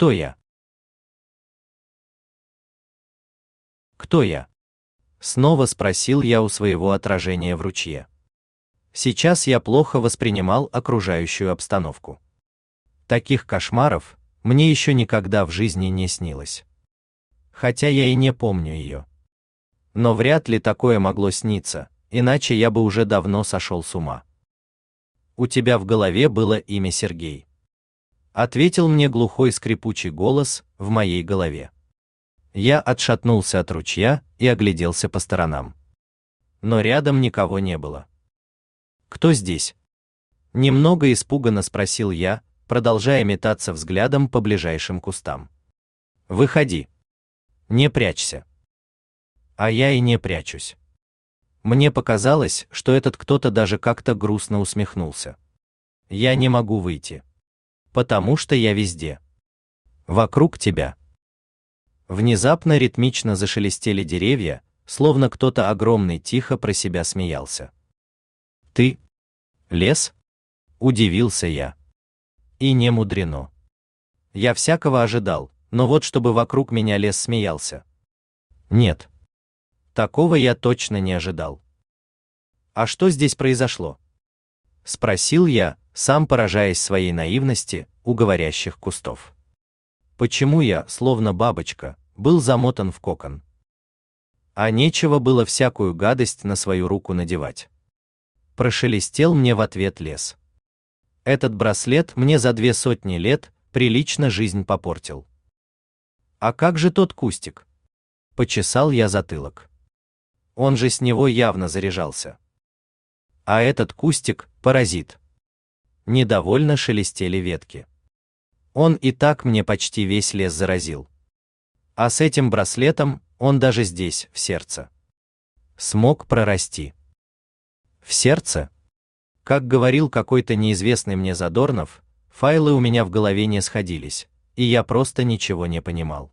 Кто я? Кто я? Снова спросил я у своего отражения в ручье. Сейчас я плохо воспринимал окружающую обстановку. Таких кошмаров мне еще никогда в жизни не снилось. Хотя я и не помню ее. Но вряд ли такое могло сниться, иначе я бы уже давно сошел с ума. У тебя в голове было имя Сергей. Ответил мне глухой скрипучий голос в моей голове. Я отшатнулся от ручья и огляделся по сторонам. Но рядом никого не было. Кто здесь? Немного испуганно спросил я, продолжая метаться взглядом по ближайшим кустам. Выходи. Не прячься. А я и не прячусь. Мне показалось, что этот кто-то даже как-то грустно усмехнулся. Я не могу выйти. Потому что я везде. Вокруг тебя. Внезапно ритмично зашелестели деревья, словно кто-то огромный тихо про себя смеялся. Ты? Лес? Удивился я. И не мудрено. Я всякого ожидал, но вот чтобы вокруг меня лес смеялся. Нет. Такого я точно не ожидал. А что здесь произошло? Спросил я, сам поражаясь своей наивности у говорящих кустов. Почему я, словно бабочка, был замотан в кокон? А нечего было всякую гадость на свою руку надевать. Прошелестел мне в ответ лес. Этот браслет мне за две сотни лет прилично жизнь попортил. А как же тот кустик? Почесал я затылок. Он же с него явно заряжался. А этот кустик – паразит. Недовольно шелестели ветки. Он и так мне почти весь лес заразил. А с этим браслетом он даже здесь, в сердце. Смог прорасти. В сердце? Как говорил какой-то неизвестный мне Задорнов, файлы у меня в голове не сходились, и я просто ничего не понимал.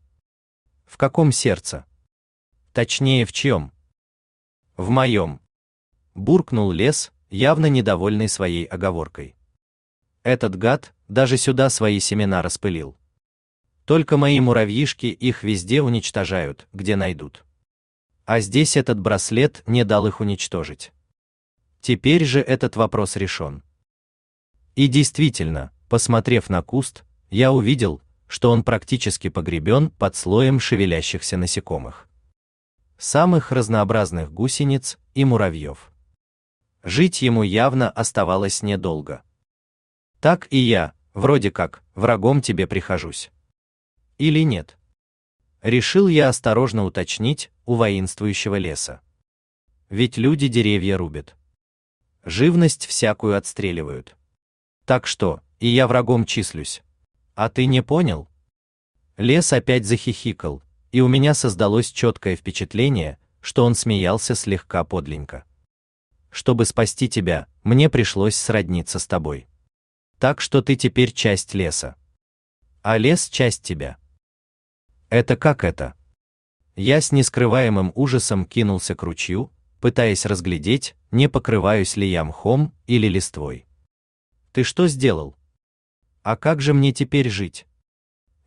В каком сердце? Точнее, в чем? В моем. Буркнул лес, явно недовольный своей оговоркой. Этот гад даже сюда свои семена распылил. Только мои муравьишки их везде уничтожают, где найдут. А здесь этот браслет не дал их уничтожить. Теперь же этот вопрос решен. И действительно, посмотрев на куст, я увидел, что он практически погребен под слоем шевелящихся насекомых. Самых разнообразных гусениц и муравьев. Жить ему явно оставалось недолго. Так и я, вроде как, врагом тебе прихожусь. Или нет? Решил я осторожно уточнить у воинствующего леса. Ведь люди деревья рубят. Живность всякую отстреливают. Так что, и я врагом числюсь. А ты не понял? Лес опять захихикал, и у меня создалось четкое впечатление, что он смеялся слегка подленько. Чтобы спасти тебя, мне пришлось сродниться с тобой. Так что ты теперь часть леса. А лес часть тебя. Это как это? Я с нескрываемым ужасом кинулся к ручью, пытаясь разглядеть, не покрываюсь ли я мхом или листвой. Ты что сделал? А как же мне теперь жить?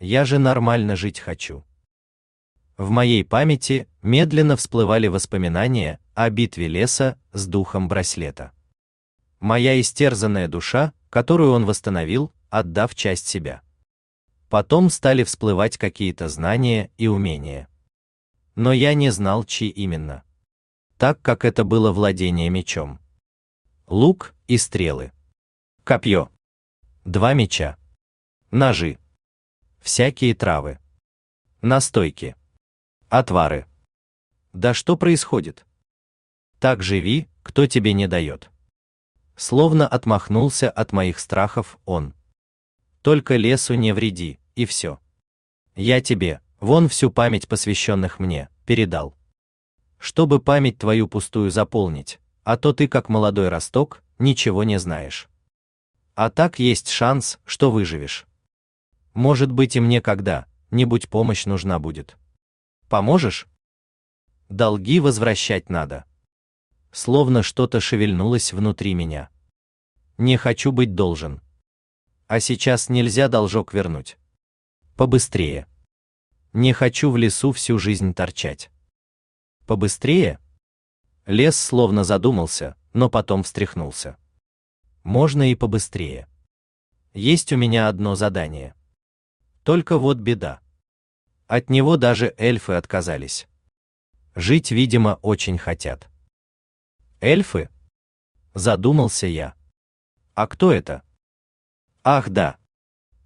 Я же нормально жить хочу. В моей памяти медленно всплывали воспоминания о битве леса с духом браслета. Моя истерзанная душа которую он восстановил, отдав часть себя. Потом стали всплывать какие-то знания и умения. Но я не знал, чьи именно. Так как это было владение мечом. Лук и стрелы. Копье. Два меча. Ножи. Всякие травы. Настойки. Отвары. Да что происходит? Так живи, кто тебе не дает словно отмахнулся от моих страхов он. Только лесу не вреди, и все. Я тебе, вон всю память посвященных мне, передал. Чтобы память твою пустую заполнить, а то ты как молодой росток, ничего не знаешь. А так есть шанс, что выживешь. Может быть и мне когда-нибудь помощь нужна будет. Поможешь? Долги возвращать надо словно что-то шевельнулось внутри меня. Не хочу быть должен. А сейчас нельзя должок вернуть. Побыстрее. Не хочу в лесу всю жизнь торчать. Побыстрее? Лес словно задумался, но потом встряхнулся. Можно и побыстрее. Есть у меня одно задание. Только вот беда. От него даже эльфы отказались. Жить, видимо, очень хотят. Эльфы? Задумался я. А кто это? Ах, да.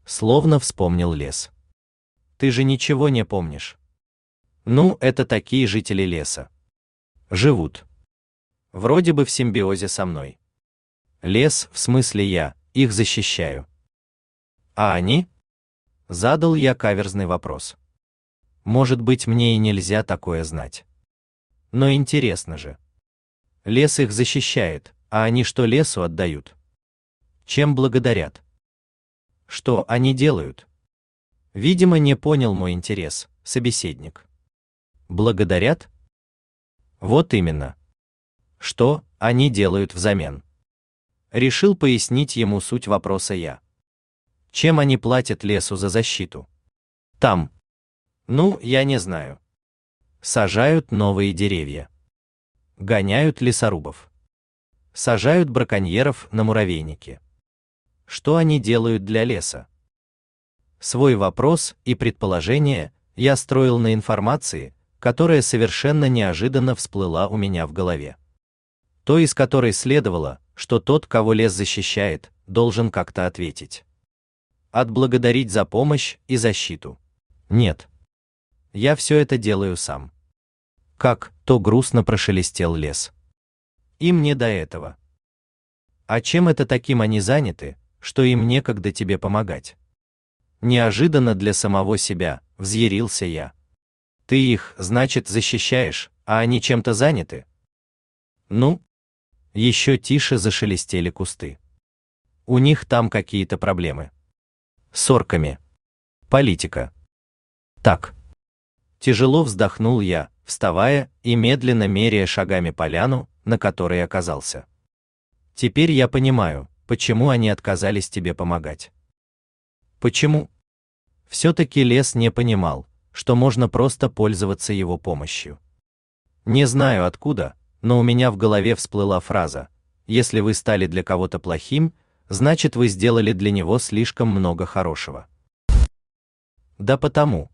Словно вспомнил лес. Ты же ничего не помнишь. Ну, это такие жители леса. Живут. Вроде бы в симбиозе со мной. Лес, в смысле я, их защищаю. А они? Задал я каверзный вопрос. Может быть, мне и нельзя такое знать. Но интересно же. Лес их защищает, а они что лесу отдают? Чем благодарят? Что они делают? Видимо, не понял мой интерес, собеседник. Благодарят? Вот именно. Что они делают взамен? Решил пояснить ему суть вопроса я. Чем они платят лесу за защиту? Там. Ну, я не знаю. Сажают новые деревья. Гоняют лесорубов. Сажают браконьеров на муравейники. Что они делают для леса? Свой вопрос и предположение я строил на информации, которая совершенно неожиданно всплыла у меня в голове. То, из которой следовало, что тот, кого лес защищает, должен как-то ответить. Отблагодарить за помощь и защиту. Нет. Я все это делаю сам. Как, то грустно прошелестел лес. Им не до этого. А чем это таким они заняты, что им некогда тебе помогать. Неожиданно для самого себя, взъярился я. Ты их, значит, защищаешь, а они чем-то заняты? Ну? Еще тише зашелестели кусты. У них там какие-то проблемы. С орками. Политика. Так. Тяжело вздохнул я, вставая и медленно меряя шагами поляну, на которой оказался. Теперь я понимаю, почему они отказались тебе помогать. Почему? Все-таки лес не понимал, что можно просто пользоваться его помощью. Не знаю откуда, но у меня в голове всплыла фраза: если вы стали для кого-то плохим, значит вы сделали для него слишком много хорошего. Да потому.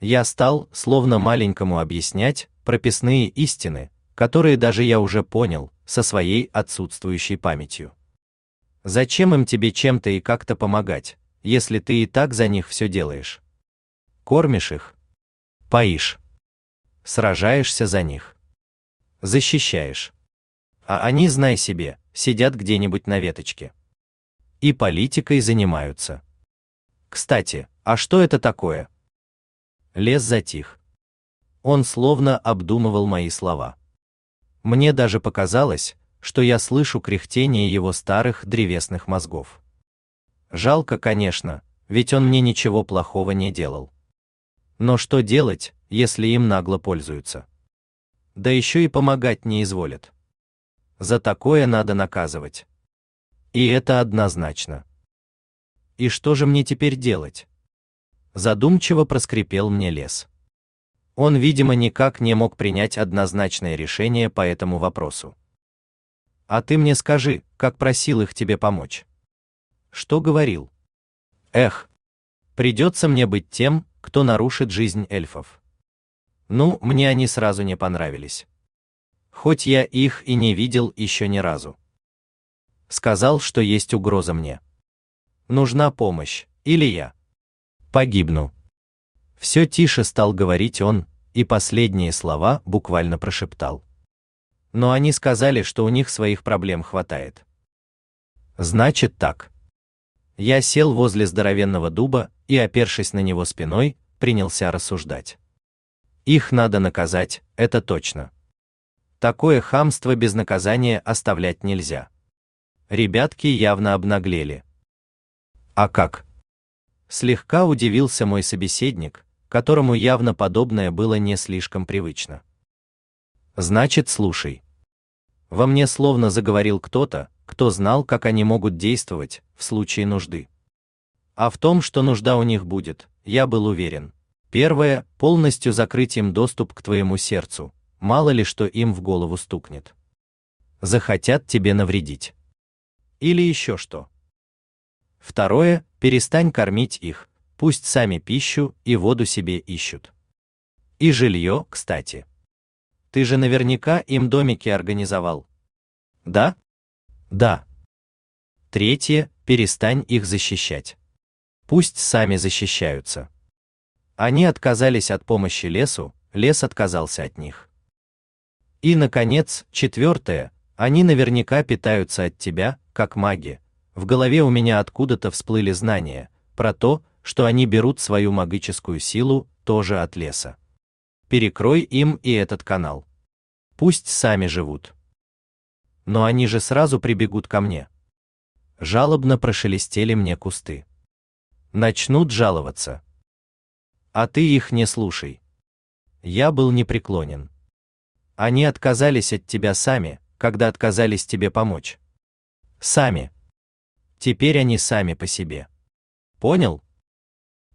Я стал, словно маленькому объяснять прописные истины, которые даже я уже понял со своей отсутствующей памятью. Зачем им тебе чем-то и как-то помогать, если ты и так за них все делаешь? Кормишь их, поишь, сражаешься за них, защищаешь. А они, знай себе, сидят где-нибудь на веточке. И политикой занимаются. Кстати, а что это такое? Лес затих. Он словно обдумывал мои слова. Мне даже показалось, что я слышу кряхтение его старых древесных мозгов. Жалко, конечно, ведь он мне ничего плохого не делал. Но что делать, если им нагло пользуются? Да еще и помогать не изволят. За такое надо наказывать. И это однозначно. И что же мне теперь делать? Задумчиво проскрипел мне лес. Он, видимо, никак не мог принять однозначное решение по этому вопросу. А ты мне скажи, как просил их тебе помочь. Что говорил? Эх, придется мне быть тем, кто нарушит жизнь эльфов. Ну, мне они сразу не понравились. Хоть я их и не видел еще ни разу. Сказал, что есть угроза мне. Нужна помощь, или я погибну. Все тише стал говорить он, и последние слова буквально прошептал но они сказали, что у них своих проблем хватает. Значит так. Я сел возле здоровенного дуба и, опершись на него спиной, принялся рассуждать. Их надо наказать, это точно. Такое хамство без наказания оставлять нельзя. Ребятки явно обнаглели. А как? Слегка удивился мой собеседник, которому явно подобное было не слишком привычно. Значит, слушай. Во мне словно заговорил кто-то, кто знал, как они могут действовать в случае нужды. А в том, что нужда у них будет, я был уверен. Первое – полностью закрыть им доступ к твоему сердцу, мало ли что им в голову стукнет. Захотят тебе навредить. Или еще что. Второе – перестань кормить их, пусть сами пищу и воду себе ищут. И жилье, кстати. Ты же наверняка им домики организовал. Да? Да. Третье – перестань их защищать. Пусть сами защищаются. Они отказались от помощи лесу, лес отказался от них. И, наконец, четвертое, они наверняка питаются от тебя, как маги. В голове у меня откуда-то всплыли знания про то, что они берут свою магическую силу тоже от леса. Перекрой им и этот канал. Пусть сами живут. Но они же сразу прибегут ко мне. Жалобно прошелестели мне кусты. Начнут жаловаться. А ты их не слушай. Я был непреклонен. Они отказались от тебя сами, когда отказались тебе помочь. Сами. Теперь они сами по себе. Понял?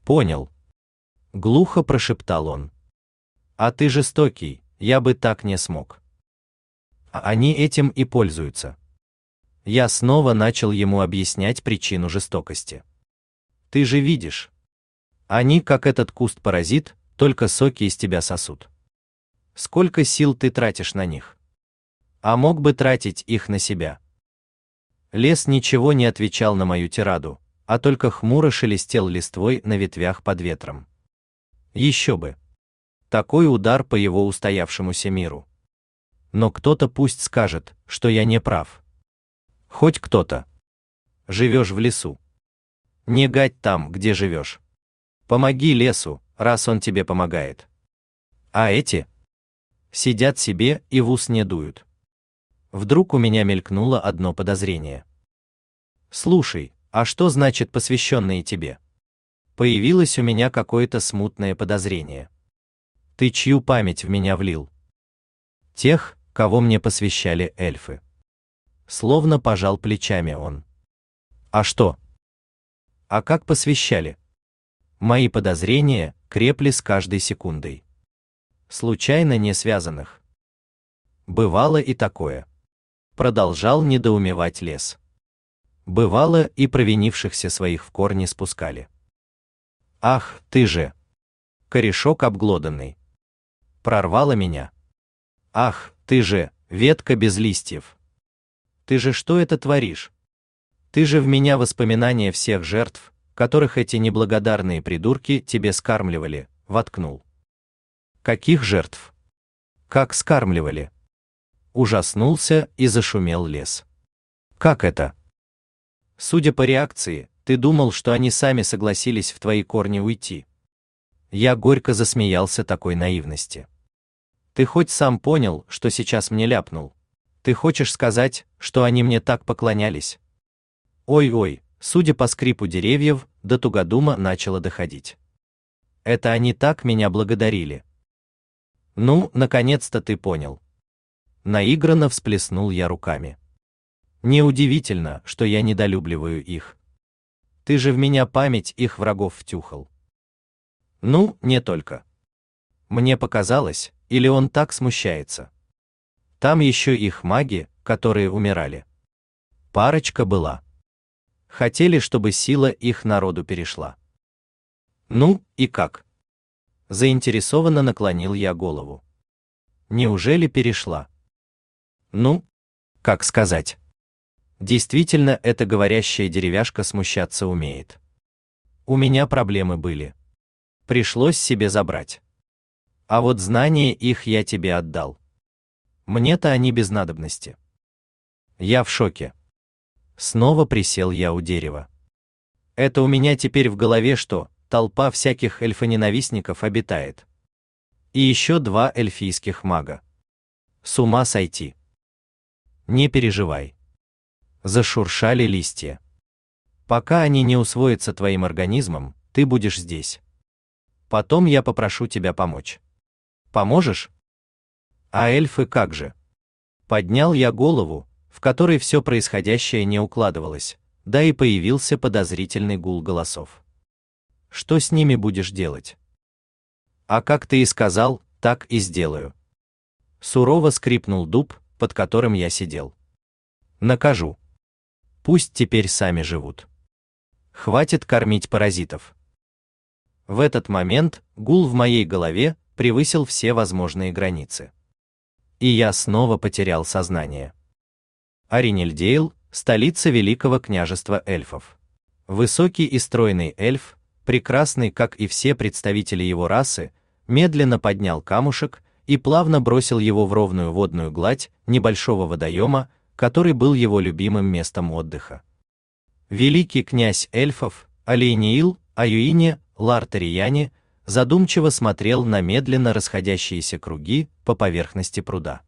Понял. Глухо прошептал он. А ты жестокий, я бы так не смог. А они этим и пользуются. Я снова начал ему объяснять причину жестокости. Ты же видишь. Они, как этот куст-паразит, только соки из тебя сосут. Сколько сил ты тратишь на них? А мог бы тратить их на себя. Лес ничего не отвечал на мою тираду, а только хмуро шелестел листвой на ветвях под ветром. Еще бы. Такой удар по его устоявшемуся миру. Но кто-то пусть скажет, что я не прав. Хоть кто-то. Живешь в лесу. Не гать там, где живешь. Помоги лесу, раз он тебе помогает. А эти? Сидят себе и в ус не дуют. Вдруг у меня мелькнуло одно подозрение. Слушай, а что значит посвященные тебе? Появилось у меня какое-то смутное подозрение. Ты чью память в меня влил? Тех, кого мне посвящали эльфы. Словно пожал плечами он. А что? А как посвящали? Мои подозрения крепли с каждой секундой. Случайно не связанных. Бывало и такое продолжал недоумевать лес. Бывало, и провинившихся своих в корни спускали. Ах, ты же! Корешок обглоданный. Прорвало меня. Ах, ты же, ветка без листьев. Ты же что это творишь? Ты же в меня воспоминания всех жертв, которых эти неблагодарные придурки тебе скармливали, воткнул. Каких жертв? Как скармливали? Ужаснулся и зашумел лес. Как это? Судя по реакции, ты думал, что они сами согласились в твои корни уйти. Я горько засмеялся такой наивности. Ты хоть сам понял, что сейчас мне ляпнул? Ты хочешь сказать, что они мне так поклонялись? Ой-ой, судя по скрипу деревьев, до тугодума начало доходить. Это они так меня благодарили. Ну, наконец-то ты понял. Наигранно всплеснул я руками. Неудивительно, что я недолюбливаю их. Ты же в меня память их врагов втюхал. Ну, не только. Мне показалось, или он так смущается. Там еще их маги, которые умирали. Парочка была. Хотели, чтобы сила их народу перешла. Ну, и как? Заинтересованно наклонил я голову. Неужели перешла? Ну, как сказать? Действительно, эта говорящая деревяшка смущаться умеет. У меня проблемы были. Пришлось себе забрать. А вот знания их я тебе отдал. Мне-то они без надобности. Я в шоке. Снова присел я у дерева. Это у меня теперь в голове что, толпа всяких эльфоненавистников обитает. И еще два эльфийских мага. С ума сойти. Не переживай. Зашуршали листья. Пока они не усвоятся твоим организмом, ты будешь здесь. Потом я попрошу тебя помочь. Поможешь? А эльфы как же? Поднял я голову, в которой все происходящее не укладывалось, да и появился подозрительный гул голосов. что с ними будешь делать? А как ты и сказал, так и сделаю. Сурово скрипнул дуб, под которым я сидел. Накажу. Пусть теперь сами живут. Хватит кормить паразитов. В этот момент гул в моей голове превысил все возможные границы. И я снова потерял сознание. Аринельдейл – столица Великого княжества эльфов. Высокий и стройный эльф, прекрасный, как и все представители его расы, медленно поднял камушек и плавно бросил его в ровную водную гладь небольшого водоема, который был его любимым местом отдыха. Великий князь эльфов, Алейниил, Аюине, Лартарияне, задумчиво смотрел на медленно расходящиеся круги по поверхности пруда.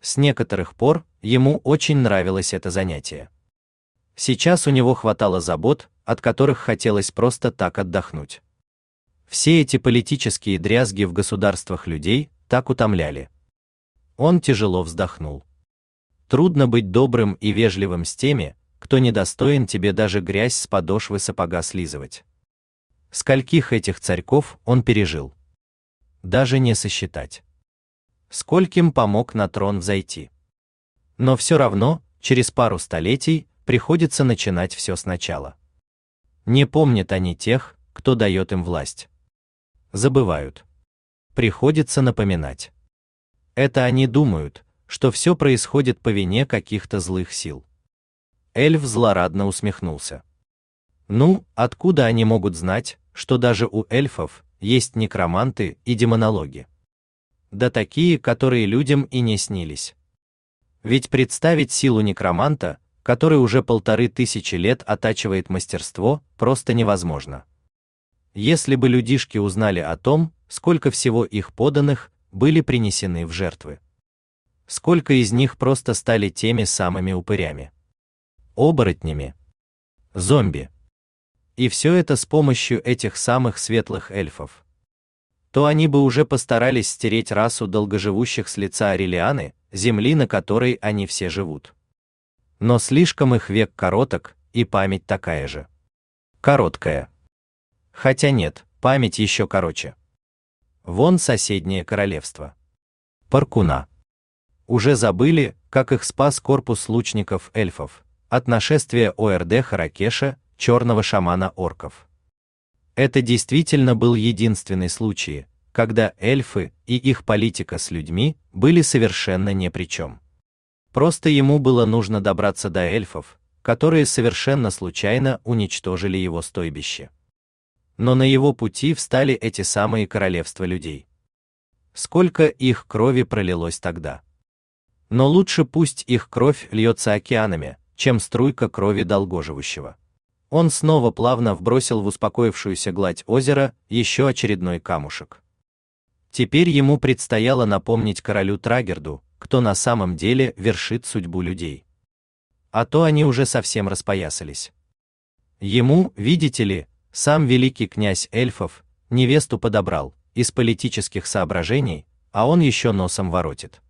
С некоторых пор ему очень нравилось это занятие. Сейчас у него хватало забот, от которых хотелось просто так отдохнуть. Все эти политические дрязги в государствах людей так утомляли. Он тяжело вздохнул. Трудно быть добрым и вежливым с теми, кто недостоин тебе даже грязь с подошвы сапога слизывать. Скольких этих царьков он пережил? Даже не сосчитать. Скольким помог на трон взойти. Но все равно, через пару столетий, приходится начинать все сначала. Не помнят они тех, кто дает им власть. Забывают. Приходится напоминать. Это они думают, что все происходит по вине каких-то злых сил. Эльф злорадно усмехнулся. Ну, откуда они могут знать, что даже у эльфов есть некроманты и демонологи. Да такие, которые людям и не снились. Ведь представить силу некроманта, который уже полторы тысячи лет оттачивает мастерство, просто невозможно. Если бы людишки узнали о том, сколько всего их поданных были принесены в жертвы. Сколько из них просто стали теми самыми упырями. Оборотнями. Зомби и все это с помощью этих самых светлых эльфов. То они бы уже постарались стереть расу долгоживущих с лица Арелианы, земли, на которой они все живут. Но слишком их век короток, и память такая же. Короткая. Хотя нет, память еще короче. Вон соседнее королевство. Паркуна. Уже забыли, как их спас корпус лучников эльфов от нашествия ОРД Харакеша черного шамана орков. Это действительно был единственный случай, когда эльфы и их политика с людьми были совершенно ни при чем. Просто ему было нужно добраться до эльфов, которые совершенно случайно уничтожили его стойбище. Но на его пути встали эти самые королевства людей. Сколько их крови пролилось тогда. Но лучше пусть их кровь льется океанами, чем струйка крови долгоживущего. Он снова плавно вбросил в успокоившуюся гладь озера еще очередной камушек. Теперь ему предстояло напомнить королю Трагерду, кто на самом деле вершит судьбу людей. А то они уже совсем распоясались. Ему, видите ли, сам великий князь эльфов невесту подобрал из политических соображений, а он еще носом воротит.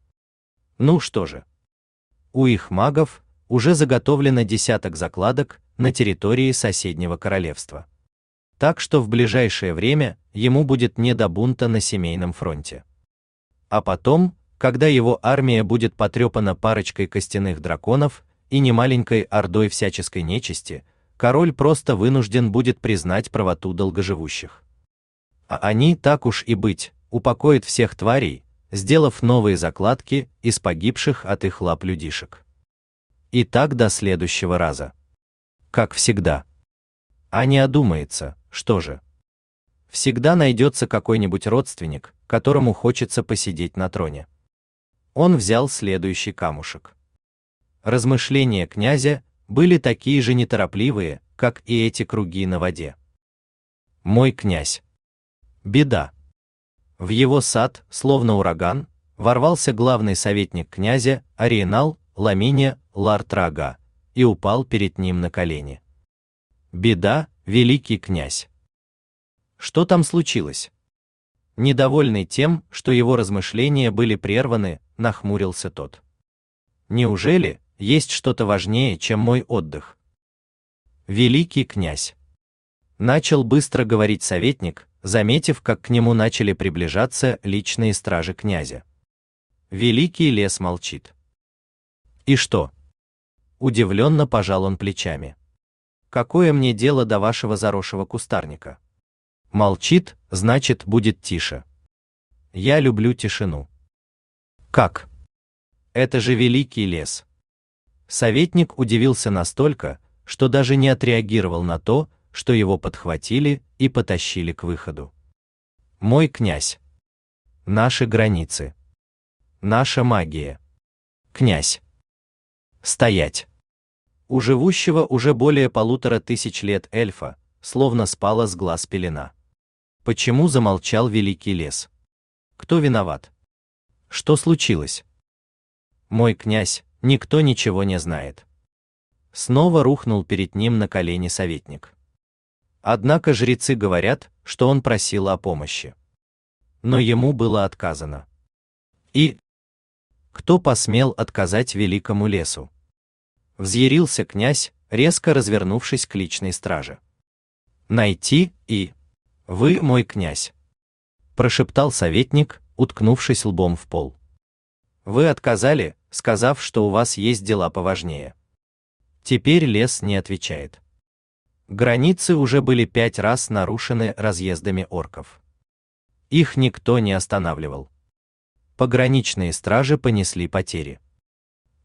Ну что же? У их магов уже заготовлено десяток закладок на территории соседнего королевства. Так что в ближайшее время ему будет не до бунта на семейном фронте. А потом, когда его армия будет потрепана парочкой костяных драконов и немаленькой ордой всяческой нечисти, король просто вынужден будет признать правоту долгоживущих. А они, так уж и быть, упокоят всех тварей, сделав новые закладки из погибших от их лап людишек. И так до следующего раза как всегда. А не одумается, что же? Всегда найдется какой-нибудь родственник, которому хочется посидеть на троне. Он взял следующий камушек. Размышления князя были такие же неторопливые, как и эти круги на воде. Мой князь. Беда. В его сад, словно ураган, ворвался главный советник князя Ариенал Ламиния Лартрага, и упал перед ним на колени. Беда, великий князь. Что там случилось? Недовольный тем, что его размышления были прерваны, нахмурился тот. Неужели есть что-то важнее, чем мой отдых? Великий князь. Начал быстро говорить советник, заметив, как к нему начали приближаться личные стражи князя. Великий лес молчит. И что? Удивленно пожал он плечами. Какое мне дело до вашего заросшего кустарника? Молчит, значит, будет тише. Я люблю тишину. Как? Это же великий лес. Советник удивился настолько, что даже не отреагировал на то, что его подхватили и потащили к выходу. Мой князь. Наши границы. Наша магия. Князь. Стоять. У живущего уже более полутора тысяч лет эльфа, словно спала с глаз пелена. Почему замолчал великий лес? Кто виноват? Что случилось? Мой князь, никто ничего не знает. Снова рухнул перед ним на колени советник. Однако жрецы говорят, что он просил о помощи. Но ему было отказано. И кто посмел отказать великому лесу? Взъярился князь, резко развернувшись к личной страже. Найти и вы мой князь, прошептал советник, уткнувшись лбом в пол. Вы отказали, сказав, что у вас есть дела поважнее. Теперь лес не отвечает. Границы уже были пять раз нарушены разъездами орков. Их никто не останавливал пограничные стражи понесли потери.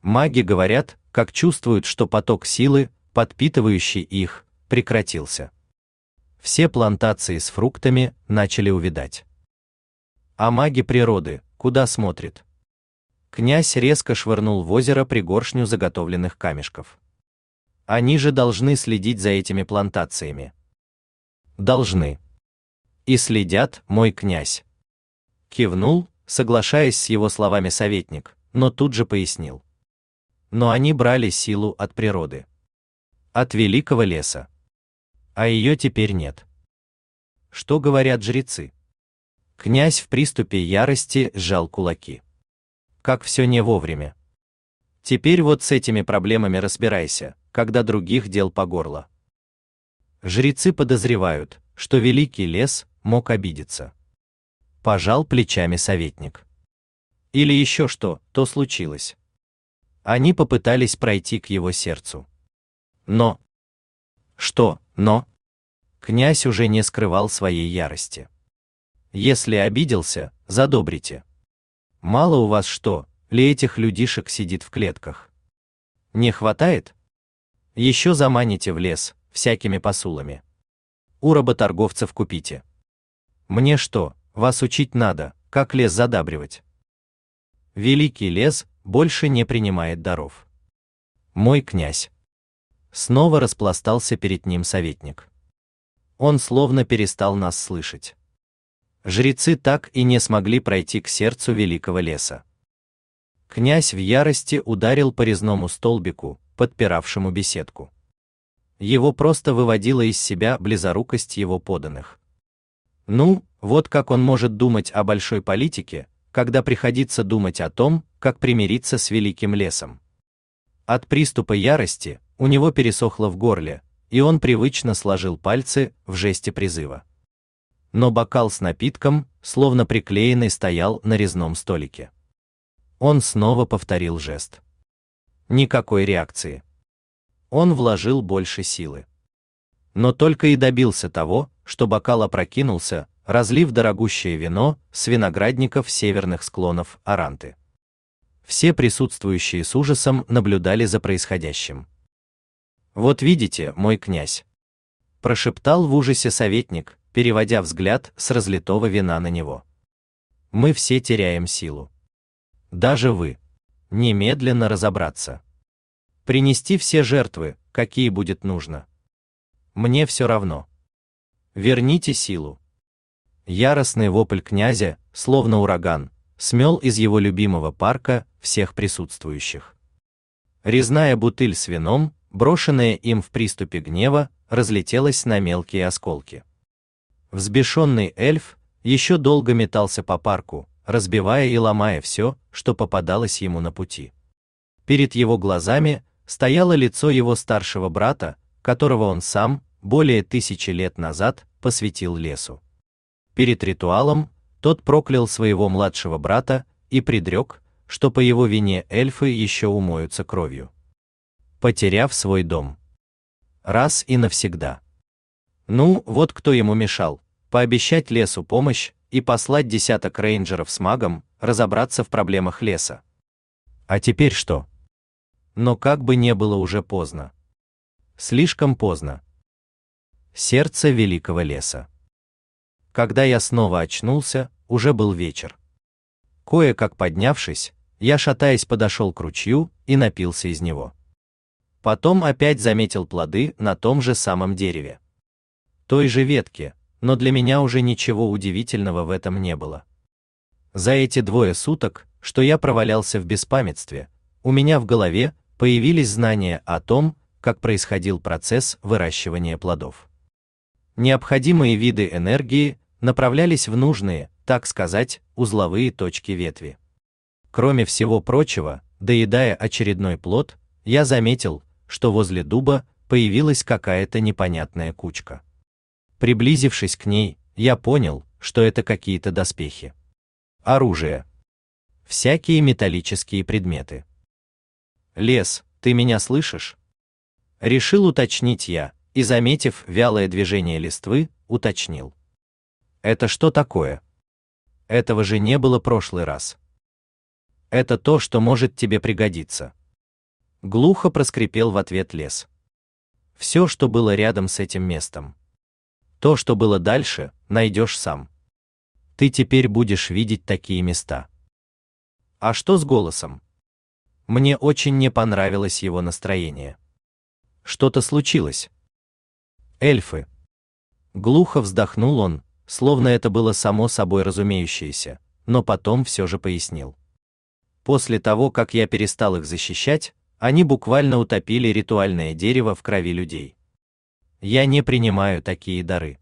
Маги говорят, как чувствуют, что поток силы, подпитывающий их, прекратился. Все плантации с фруктами начали увядать. А маги природы куда смотрят? Князь резко швырнул в озеро пригоршню заготовленных камешков. Они же должны следить за этими плантациями. Должны. И следят, мой князь. Кивнул, соглашаясь с его словами советник, но тут же пояснил. Но они брали силу от природы. От великого леса. А ее теперь нет. Что говорят жрецы? Князь в приступе ярости сжал кулаки. Как все не вовремя. Теперь вот с этими проблемами разбирайся, когда других дел по горло. Жрецы подозревают, что великий лес мог обидеться пожал плечами советник. Или еще что, то случилось. Они попытались пройти к его сердцу. Но... Что, но? Князь уже не скрывал своей ярости. Если обиделся, задобрите. Мало у вас что, ли этих людишек сидит в клетках? Не хватает? Еще заманите в лес, всякими посулами. У работорговцев купите. Мне что, вас учить надо, как лес задабривать. Великий лес больше не принимает даров. Мой князь. Снова распластался перед ним советник. Он словно перестал нас слышать. Жрецы так и не смогли пройти к сердцу великого леса. Князь в ярости ударил по резному столбику, подпиравшему беседку. Его просто выводила из себя близорукость его поданных. Ну, вот как он может думать о большой политике, когда приходится думать о том, как примириться с великим лесом. От приступа ярости у него пересохло в горле, и он привычно сложил пальцы в жесте призыва. Но бокал с напитком, словно приклеенный, стоял на резном столике. Он снова повторил жест. Никакой реакции. Он вложил больше силы. Но только и добился того, что бокал опрокинулся, разлив дорогущее вино с виноградников северных склонов Аранты. Все присутствующие с ужасом наблюдали за происходящим. Вот видите, мой князь, прошептал в ужасе советник, переводя взгляд с разлитого вина на него. Мы все теряем силу. Даже вы. Немедленно разобраться. Принести все жертвы, какие будет нужно. Мне все равно. Верните силу. Яростный вопль князя, словно ураган, смел из его любимого парка всех присутствующих. Резная бутыль с вином, брошенная им в приступе гнева, разлетелась на мелкие осколки. Взбешенный эльф еще долго метался по парку, разбивая и ломая все, что попадалось ему на пути. Перед его глазами стояло лицо его старшего брата, которого он сам более тысячи лет назад посвятил лесу. Перед ритуалом тот проклял своего младшего брата и предрек, что по его вине эльфы еще умоются кровью. Потеряв свой дом. Раз и навсегда. Ну, вот кто ему мешал, пообещать лесу помощь и послать десяток рейнджеров с магом разобраться в проблемах леса. А теперь что? Но как бы не было уже поздно. Слишком поздно. Сердце великого леса. Когда я снова очнулся, уже был вечер. Кое-как поднявшись, я шатаясь подошел к ручью и напился из него. Потом опять заметил плоды на том же самом дереве. Той же ветке, но для меня уже ничего удивительного в этом не было. За эти двое суток, что я провалялся в беспамятстве, у меня в голове появились знания о том, как происходил процесс выращивания плодов. Необходимые виды энергии направлялись в нужные, так сказать, узловые точки ветви. Кроме всего прочего, доедая очередной плод, я заметил, что возле дуба появилась какая-то непонятная кучка. Приблизившись к ней, я понял, что это какие-то доспехи. Оружие. Всякие металлические предметы. Лес, ты меня слышишь? Решил уточнить я, и заметив вялое движение листвы, уточнил. Это что такое? Этого же не было прошлый раз. Это то, что может тебе пригодиться. Глухо проскрипел в ответ лес. Все, что было рядом с этим местом. То, что было дальше, найдешь сам. Ты теперь будешь видеть такие места. А что с голосом? Мне очень не понравилось его настроение. Что-то случилось. Эльфы. Глухо вздохнул он, словно это было само собой разумеющееся, но потом все же пояснил. После того, как я перестал их защищать, они буквально утопили ритуальное дерево в крови людей. Я не принимаю такие дары.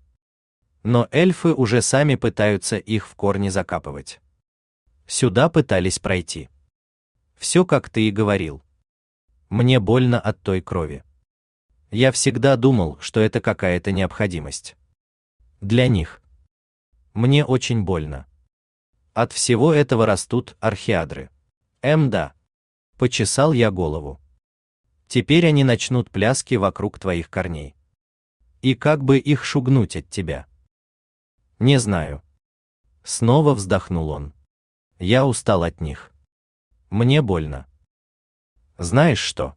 Но эльфы уже сами пытаются их в корне закапывать. Сюда пытались пройти. Все как ты и говорил. Мне больно от той крови. Я всегда думал, что это какая-то необходимость. Для них. Мне очень больно. От всего этого растут археадры. Эм да. Почесал я голову. Теперь они начнут пляски вокруг твоих корней. И как бы их шугнуть от тебя? Не знаю. Снова вздохнул он. Я устал от них. Мне больно. Знаешь что?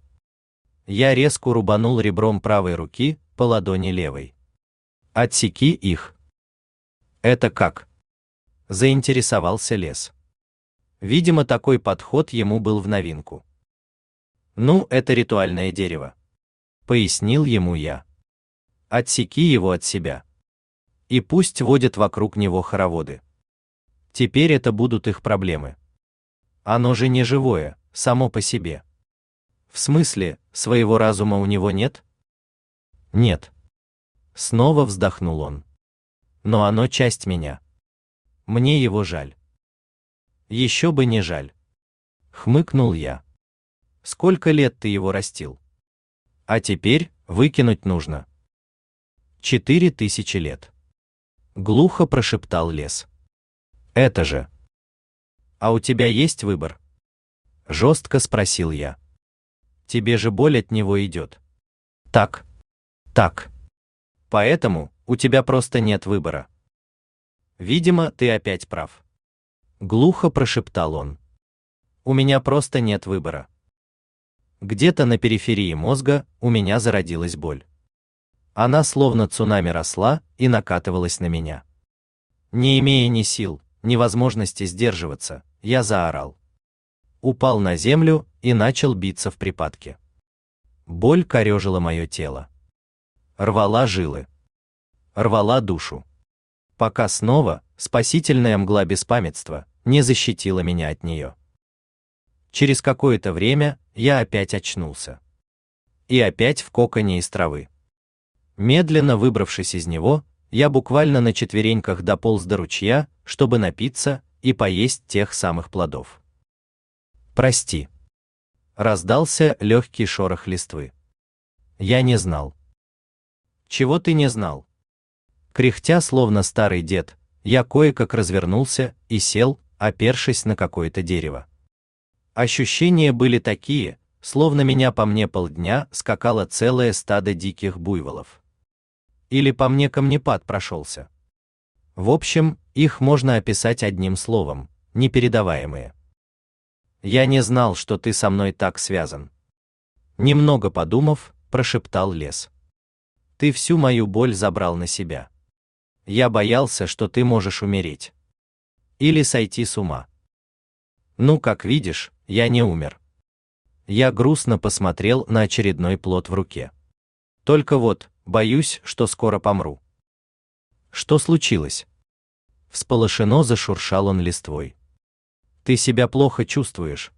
Я резко рубанул ребром правой руки по ладони левой. Отсеки их. Это как? Заинтересовался лес. Видимо, такой подход ему был в новинку. Ну, это ритуальное дерево. Пояснил ему я. Отсеки его от себя. И пусть водят вокруг него хороводы. Теперь это будут их проблемы. Оно же не живое, само по себе. В смысле, своего разума у него нет? Нет. Снова вздохнул он. Но оно часть меня. Мне его жаль. Еще бы не жаль. Хмыкнул я. Сколько лет ты его растил? А теперь выкинуть нужно. Четыре тысячи лет. Глухо прошептал лес. Это же. А у тебя есть выбор? Жестко спросил я. Тебе же боль от него идет. Так. Так. Поэтому у тебя просто нет выбора. Видимо, ты опять прав. Глухо прошептал он. У меня просто нет выбора. Где-то на периферии мозга у меня зародилась боль. Она словно цунами росла и накатывалась на меня. Не имея ни сил, ни возможности сдерживаться, я заорал. Упал на землю и начал биться в припадке. Боль корежила мое тело. Рвала жилы. Рвала душу. Пока снова спасительная мгла беспамятства не защитила меня от нее. Через какое-то время я опять очнулся. И опять в коконе из травы. Медленно выбравшись из него, я буквально на четвереньках дополз до ручья, чтобы напиться и поесть тех самых плодов. Прости. Раздался легкий шорох листвы. Я не знал. Чего ты не знал? Кряхтя, словно старый дед, я кое-как развернулся и сел, опершись на какое-то дерево. Ощущения были такие, словно меня по мне полдня скакало целое стадо диких буйволов. Или по мне камнепад прошелся. В общем, их можно описать одним словом – непередаваемые. Я не знал, что ты со мной так связан. Немного подумав, прошептал лес. Ты всю мою боль забрал на себя. Я боялся, что ты можешь умереть. Или сойти с ума. Ну, как видишь, я не умер. Я грустно посмотрел на очередной плод в руке. Только вот, боюсь, что скоро помру. Что случилось? Всполошено зашуршал он листвой. Ты себя плохо чувствуешь.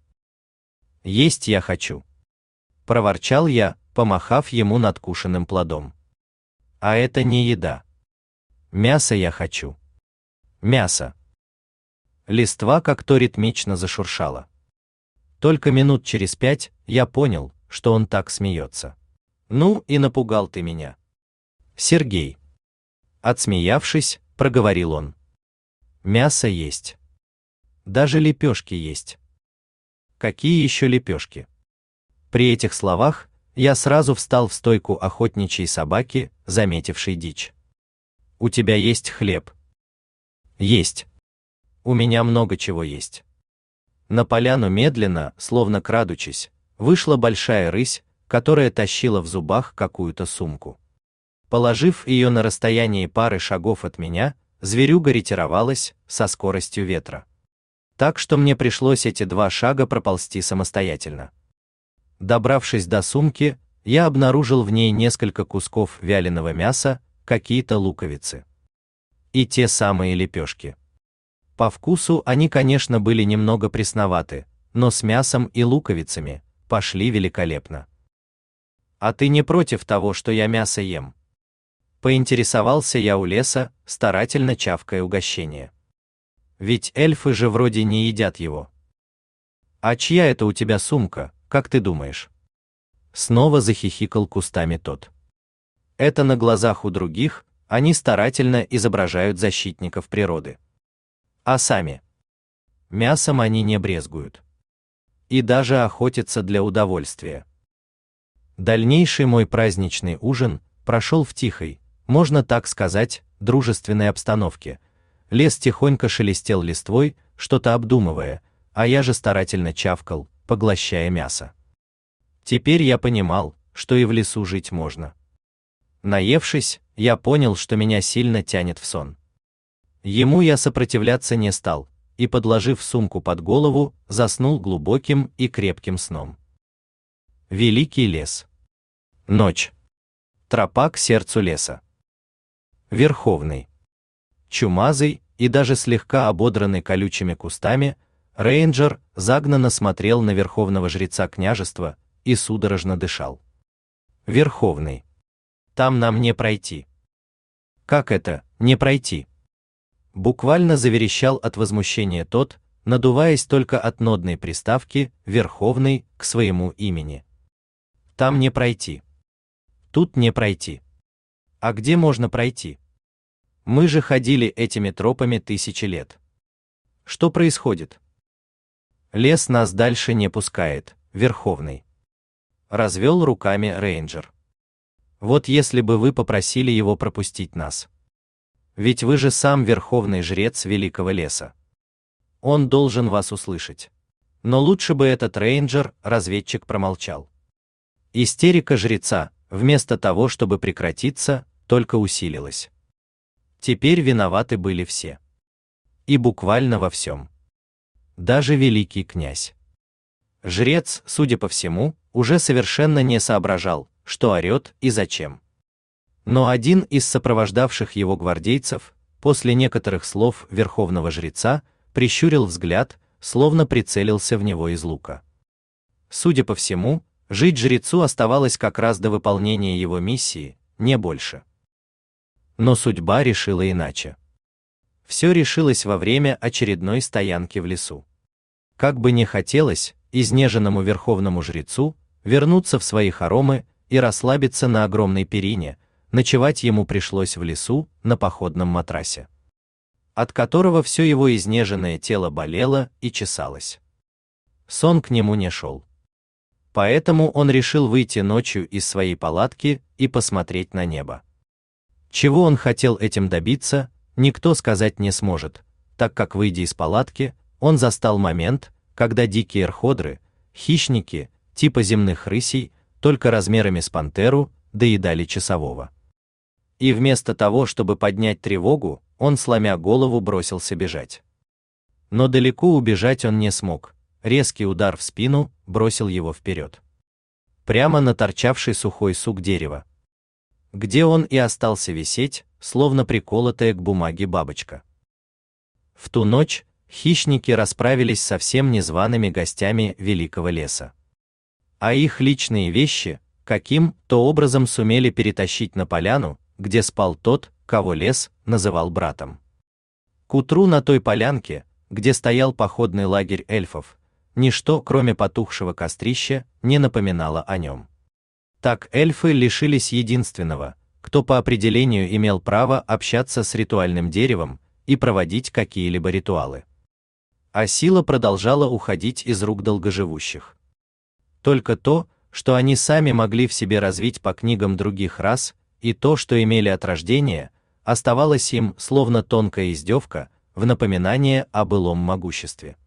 Есть я хочу. Проворчал я, помахав ему надкушенным плодом. А это не еда. Мясо я хочу. Мясо. Листва как-то ритмично зашуршала. Только минут через пять я понял, что он так смеется. Ну и напугал ты меня. Сергей. Отсмеявшись, проговорил он. Мясо есть. Даже лепешки есть. Какие еще лепешки? При этих словах я сразу встал в стойку охотничьей собаки, заметившей дичь. У тебя есть хлеб? Есть. У меня много чего есть. На поляну медленно, словно крадучись, вышла большая рысь, которая тащила в зубах какую-то сумку. Положив ее на расстоянии пары шагов от меня, зверюга ретировалась со скоростью ветра так что мне пришлось эти два шага проползти самостоятельно. Добравшись до сумки, я обнаружил в ней несколько кусков вяленого мяса, какие-то луковицы. И те самые лепешки. По вкусу они, конечно, были немного пресноваты, но с мясом и луковицами пошли великолепно. А ты не против того, что я мясо ем? Поинтересовался я у леса, старательно чавкая угощение. Ведь эльфы же вроде не едят его. А чья это у тебя сумка, как ты думаешь? Снова захихикал кустами тот. Это на глазах у других, они старательно изображают защитников природы. А сами? Мясом они не брезгуют. И даже охотятся для удовольствия. Дальнейший мой праздничный ужин прошел в тихой, можно так сказать, дружественной обстановке, Лес тихонько шелестел листвой, что-то обдумывая, а я же старательно чавкал, поглощая мясо. Теперь я понимал, что и в лесу жить можно. Наевшись, я понял, что меня сильно тянет в сон. Ему я сопротивляться не стал, и, подложив сумку под голову, заснул глубоким и крепким сном. Великий лес. Ночь. Тропа к сердцу леса. Верховный. Чумазый, и даже слегка ободранный колючими кустами, рейнджер загнанно смотрел на верховного жреца княжества и судорожно дышал. Верховный. Там нам не пройти. Как это, не пройти? Буквально заверещал от возмущения тот, надуваясь только от нодной приставки «Верховный» к своему имени. Там не пройти. Тут не пройти. А где можно пройти? Мы же ходили этими тропами тысячи лет. Что происходит? Лес нас дальше не пускает, Верховный. Развел руками рейнджер. Вот если бы вы попросили его пропустить нас. Ведь вы же сам верховный жрец великого леса. Он должен вас услышать. Но лучше бы этот рейнджер, разведчик промолчал. Истерика жреца, вместо того, чтобы прекратиться, только усилилась. Теперь виноваты были все. И буквально во всем. Даже великий князь. Жрец, судя по всему, уже совершенно не соображал, что орет и зачем. Но один из сопровождавших его гвардейцев, после некоторых слов верховного жреца, прищурил взгляд, словно прицелился в него из лука. Судя по всему, жить жрецу оставалось как раз до выполнения его миссии, не больше. Но судьба решила иначе. Все решилось во время очередной стоянки в лесу. Как бы не хотелось изнеженному верховному жрецу вернуться в свои хоромы и расслабиться на огромной перине, ночевать ему пришлось в лесу на походном матрасе, от которого все его изнеженное тело болело и чесалось. Сон к нему не шел. Поэтому он решил выйти ночью из своей палатки и посмотреть на небо. Чего он хотел этим добиться, никто сказать не сможет, так как выйдя из палатки, он застал момент, когда дикие рходры, хищники, типа земных рысей, только размерами с пантеру, доедали часового. И вместо того, чтобы поднять тревогу, он сломя голову бросился бежать. Но далеко убежать он не смог. Резкий удар в спину бросил его вперед. Прямо на торчавший сухой сук дерева, где он и остался висеть, словно приколотая к бумаге бабочка. В ту ночь хищники расправились со всем незваными гостями великого леса. А их личные вещи, каким-то образом сумели перетащить на поляну, где спал тот, кого лес называл братом. К утру на той полянке, где стоял походный лагерь эльфов, ничто, кроме потухшего кострища, не напоминало о нем. Так эльфы лишились единственного, кто по определению имел право общаться с ритуальным деревом и проводить какие-либо ритуалы. А сила продолжала уходить из рук долгоживущих. Только то, что они сами могли в себе развить по книгам других рас, и то, что имели от рождения, оставалось им словно тонкая издевка в напоминание о былом могуществе.